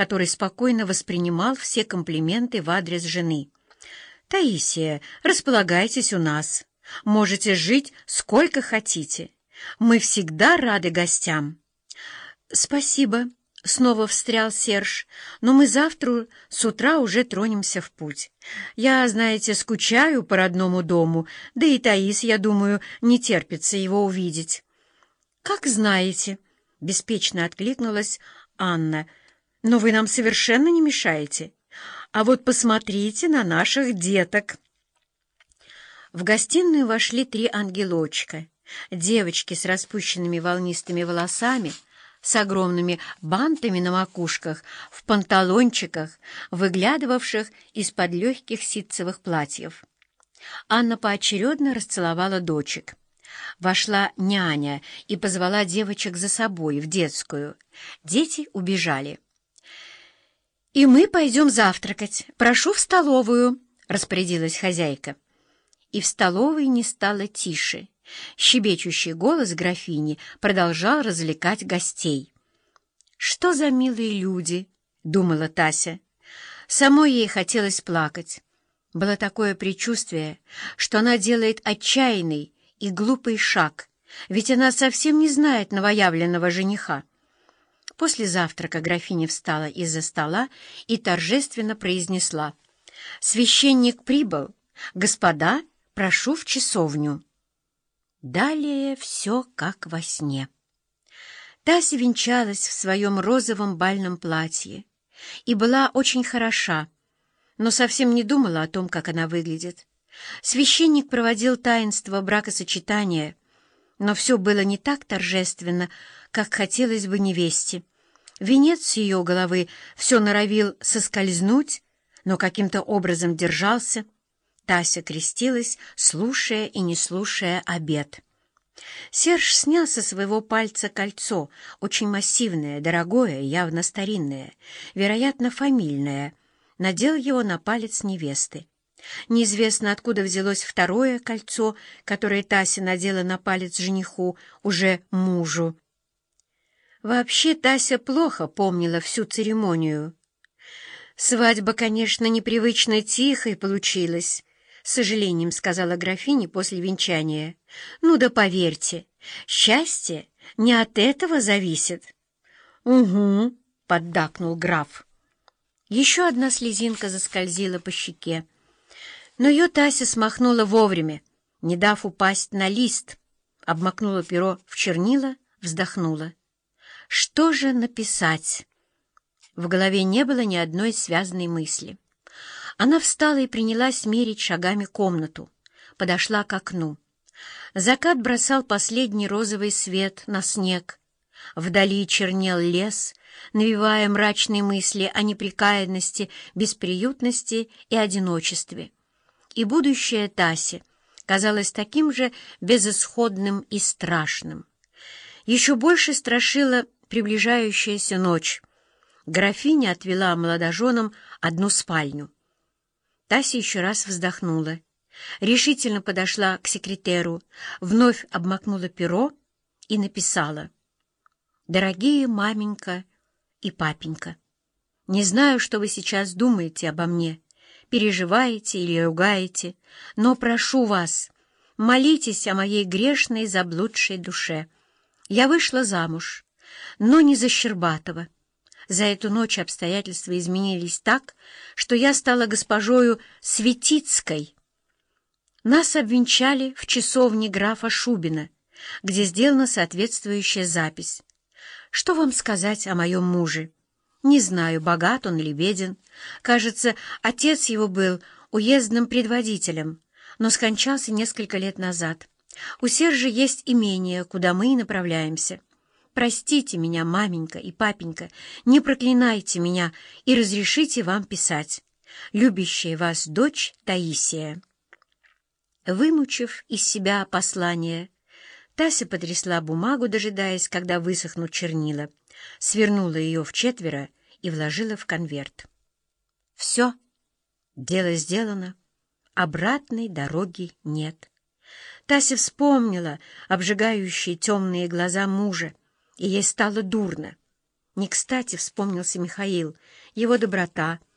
который спокойно воспринимал все комплименты в адрес жены. «Таисия, располагайтесь у нас. Можете жить сколько хотите. Мы всегда рады гостям». «Спасибо», — снова встрял Серж, «но мы завтра с утра уже тронемся в путь. Я, знаете, скучаю по родному дому, да и Таис, я думаю, не терпится его увидеть». «Как знаете», — беспечно откликнулась Анна, «но вы нам совершенно не мешаете. А вот посмотрите на наших деток». В гостиную вошли три ангелочка, девочки с распущенными волнистыми волосами, с огромными бантами на макушках, в панталончиках, выглядывавших из-под легких ситцевых платьев. Анна поочередно расцеловала дочек. Вошла няня и позвала девочек за собой в детскую. Дети убежали. «И мы пойдем завтракать. Прошу в столовую», — распорядилась хозяйка. И в столовой не стало тише. Щебечущий голос графини продолжал развлекать гостей. «Что за милые люди!» — думала Тася. Самой ей хотелось плакать. Было такое предчувствие, что она делает отчаянный и глупый шаг, ведь она совсем не знает новоявленного жениха. После завтрака графиня встала из-за стола и торжественно произнесла. «Священник прибыл. Господа, прошу в часовню». Далее все как во сне. Тася венчалась в своем розовом бальном платье и была очень хороша, но совсем не думала о том, как она выглядит. Священник проводил таинство бракосочетания, но все было не так торжественно, как хотелось бы невесте. Венец с ее головы все норовил соскользнуть, но каким-то образом держался. Тася крестилась, слушая и не слушая обед. Серж снял со своего пальца кольцо, очень массивное, дорогое, явно старинное, вероятно, фамильное, надел его на палец невесты. Неизвестно, откуда взялось второе кольцо, которое Тася надела на палец жениху, уже мужу. Вообще Тася плохо помнила всю церемонию. Свадьба, конечно, непривычно тихой получилась, — с сожалением сказала графиня после венчания. «Ну да поверьте, счастье не от этого зависит». «Угу», — поддакнул граф. Еще одна слезинка заскользила по щеке. Но ее Тася смахнула вовремя, не дав упасть на лист, обмакнула перо в чернила, вздохнула. Что же написать? В голове не было ни одной связанной мысли. Она встала и принялась мерить шагами комнату. Подошла к окну. Закат бросал последний розовый свет на снег. Вдали чернел лес, навевая мрачные мысли о неприкаянности, бесприютности и одиночестве. И будущее Таси казалось таким же безысходным и страшным. Еще больше страшила приближающаяся ночь. Графиня отвела молодоженам одну спальню. Тася еще раз вздохнула, решительно подошла к секретеру, вновь обмакнула перо и написала «Дорогие маменька и папенька, не знаю, что вы сейчас думаете обо мне, переживаете или ругаете, но прошу вас, молитесь о моей грешной заблудшей душе. Я вышла замуж» но не за Щербатова. За эту ночь обстоятельства изменились так, что я стала госпожою Светицкой. Нас обвенчали в часовне графа Шубина, где сделана соответствующая запись. Что вам сказать о моем муже? Не знаю, богат он или беден. Кажется, отец его был уездным предводителем, но скончался несколько лет назад. У Сержа есть имение, куда мы и направляемся. Простите меня, маменька и папенька, не проклинайте меня и разрешите вам писать. Любящая вас дочь Таисия. Вымучив из себя послание, Тася потрясла бумагу, дожидаясь, когда высохнут чернила, свернула ее в четверо и вложила в конверт. Все, дело сделано, обратной дороги нет. Тася вспомнила обжигающие темные глаза мужа, и ей стало дурно. Не кстати вспомнился Михаил, его доброта,